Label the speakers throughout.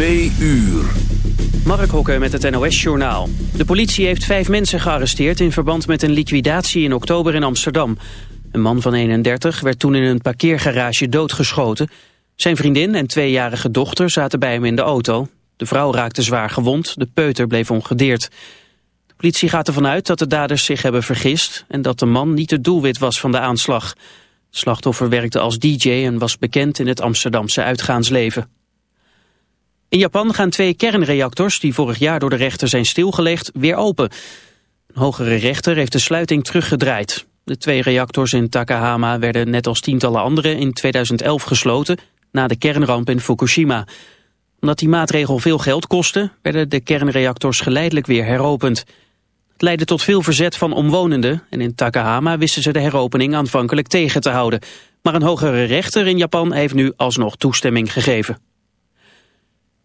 Speaker 1: Twee uur.
Speaker 2: Mark Hokker met het NOS-journaal. De politie heeft vijf mensen gearresteerd in verband met een liquidatie in oktober in Amsterdam. Een man van 31 werd toen in een parkeergarage doodgeschoten. Zijn vriendin en tweejarige dochter zaten bij hem in de auto. De vrouw raakte zwaar gewond, de peuter bleef ongedeerd. De politie gaat ervan uit dat de daders zich hebben vergist... en dat de man niet het doelwit was van de aanslag. Slachtoffer werkte als DJ en was bekend in het Amsterdamse uitgaansleven. In Japan gaan twee kernreactors die vorig jaar door de rechter zijn stilgelegd weer open. Een hogere rechter heeft de sluiting teruggedraaid. De twee reactors in Takahama werden net als tientallen andere in 2011 gesloten na de kernramp in Fukushima. Omdat die maatregel veel geld kostte werden de kernreactors geleidelijk weer heropend. Het leidde tot veel verzet van omwonenden en in Takahama wisten ze de heropening aanvankelijk tegen te houden. Maar een hogere rechter in Japan heeft nu alsnog toestemming gegeven.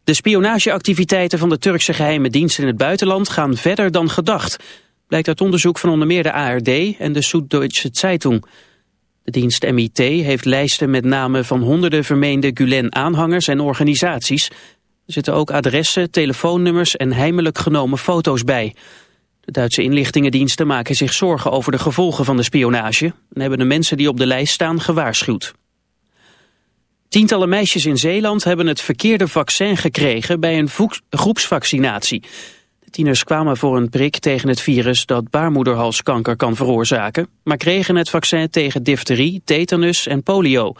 Speaker 2: De spionageactiviteiten van de Turkse geheime dienst in het buitenland gaan verder dan gedacht. Blijkt uit onderzoek van onder meer de ARD en de Süddeutsche Zeitung. De dienst MIT heeft lijsten met namen van honderden vermeende Gulen-aanhangers en organisaties. Er zitten ook adressen, telefoonnummers en heimelijk genomen foto's bij. De Duitse inlichtingendiensten maken zich zorgen over de gevolgen van de spionage... en hebben de mensen die op de lijst staan gewaarschuwd. Tientallen meisjes in Zeeland hebben het verkeerde vaccin gekregen bij een groepsvaccinatie. De tieners kwamen voor een prik tegen het virus dat baarmoederhalskanker kan veroorzaken, maar kregen het vaccin tegen difterie, tetanus en polio.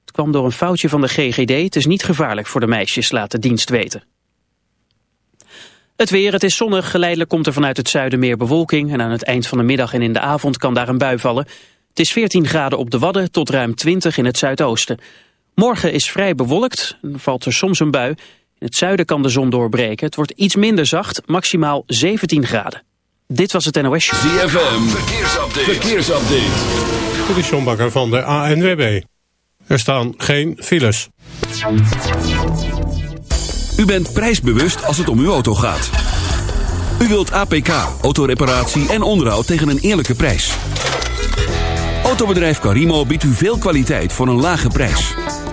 Speaker 2: Het kwam door een foutje van de GGD, het is niet gevaarlijk voor de meisjes, laat de dienst weten. Het weer, het is zonnig, geleidelijk komt er vanuit het zuiden meer bewolking en aan het eind van de middag en in de avond kan daar een bui vallen. Het is 14 graden op de Wadden tot ruim 20 in het zuidoosten. Morgen is vrij bewolkt, en valt er soms een bui. In het zuiden kan de zon doorbreken. Het wordt iets minder zacht, maximaal 17 graden. Dit was het NOS Show.
Speaker 1: ZFM, verkeersupdate. verkeersupdate.
Speaker 3: Dit is John Bakker van de ANWB. Er staan geen files.
Speaker 1: U bent prijsbewust als het om uw auto gaat. U wilt APK, autoreparatie en onderhoud tegen een eerlijke prijs. Autobedrijf Carimo biedt u veel kwaliteit voor een lage prijs.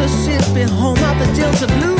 Speaker 4: Mississippi, home of the
Speaker 5: Delta Blues.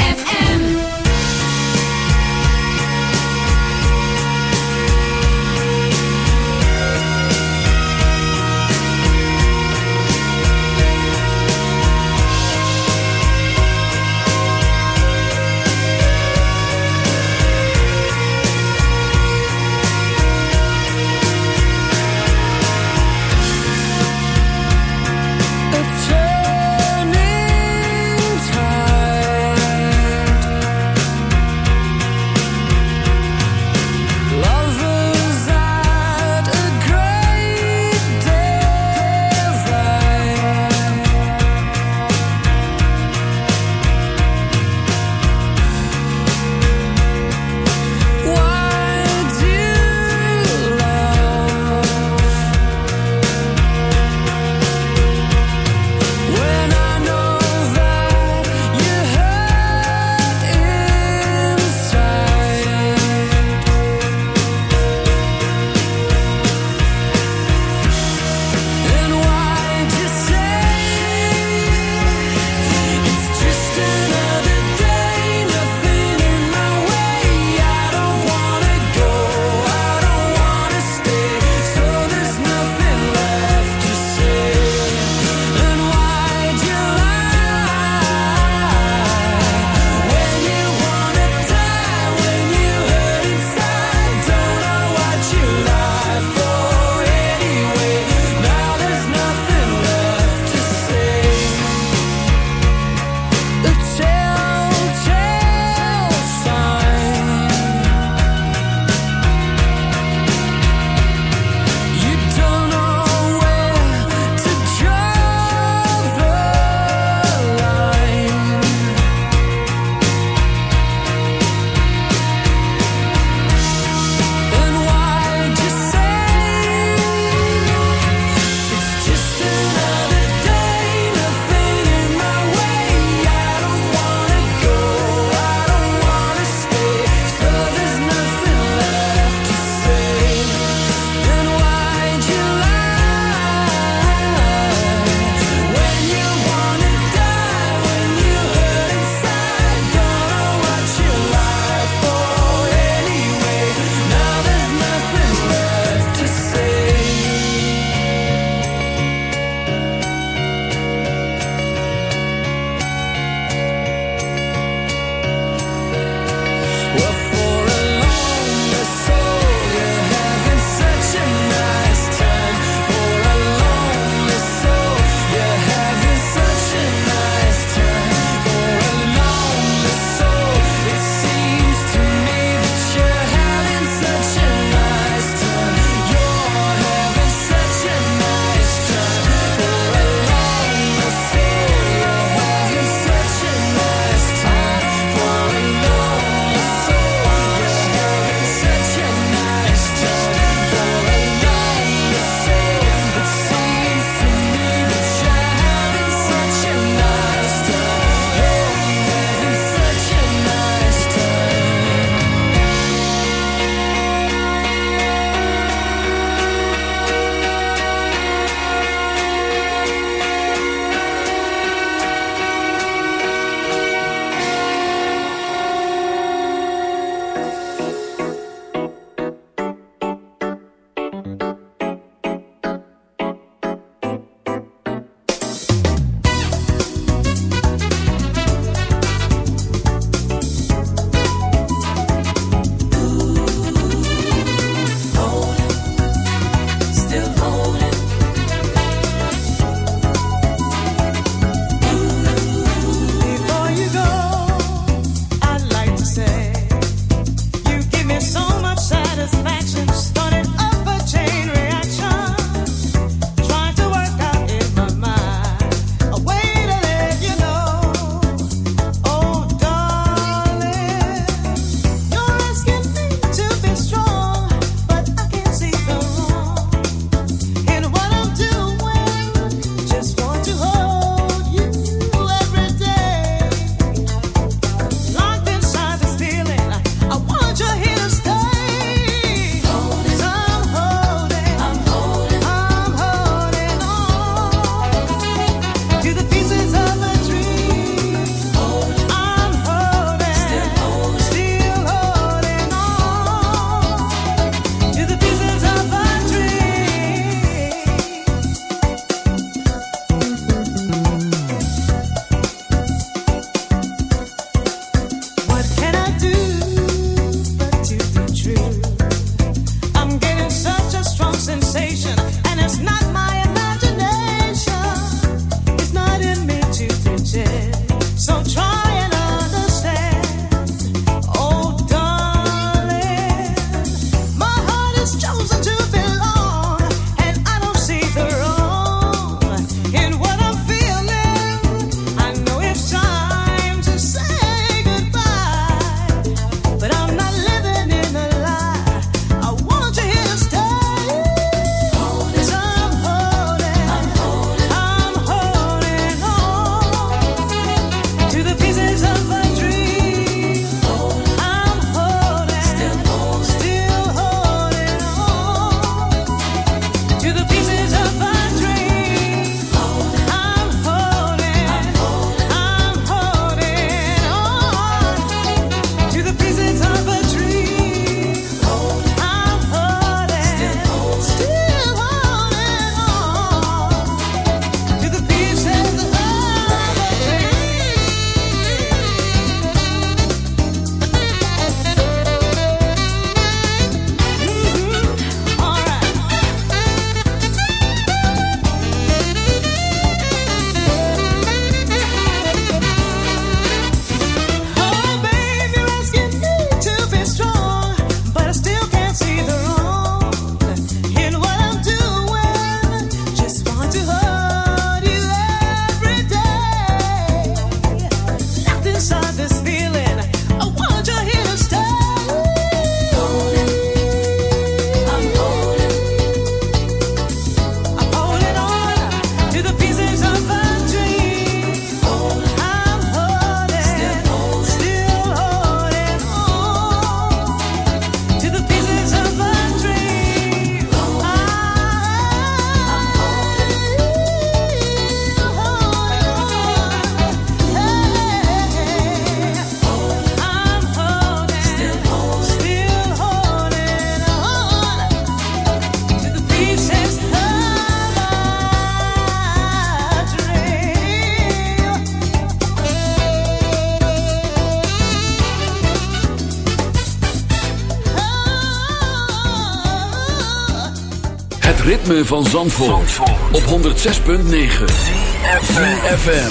Speaker 1: ritme van Zandvoort, op 106.9 CFFM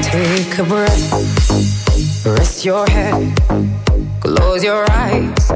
Speaker 6: Take a breath, rest your head, close your eyes.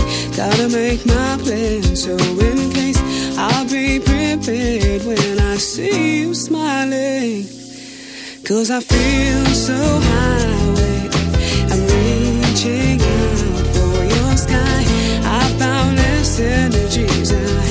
Speaker 7: Gotta make my plans so in case I'll be prepared when I see you smiling. Cause I feel so high, wait, I'm reaching out for your sky. I found this energies and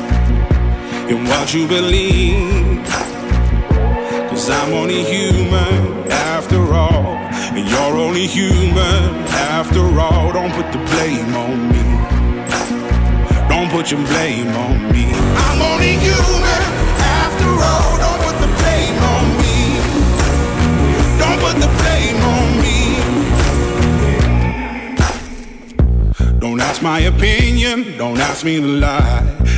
Speaker 8: in what you believe. Cause I'm only human after all, and you're only human after all. Don't put the blame on me. Don't put your blame on me. I'm only human after all. Don't put the blame on me. Don't put the blame on me. Don't ask my opinion, don't ask me to lie.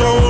Speaker 8: Think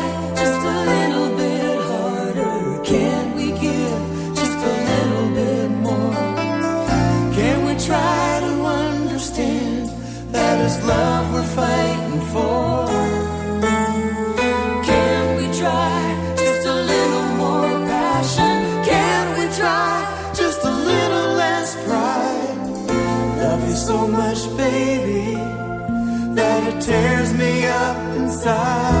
Speaker 5: tears me up inside.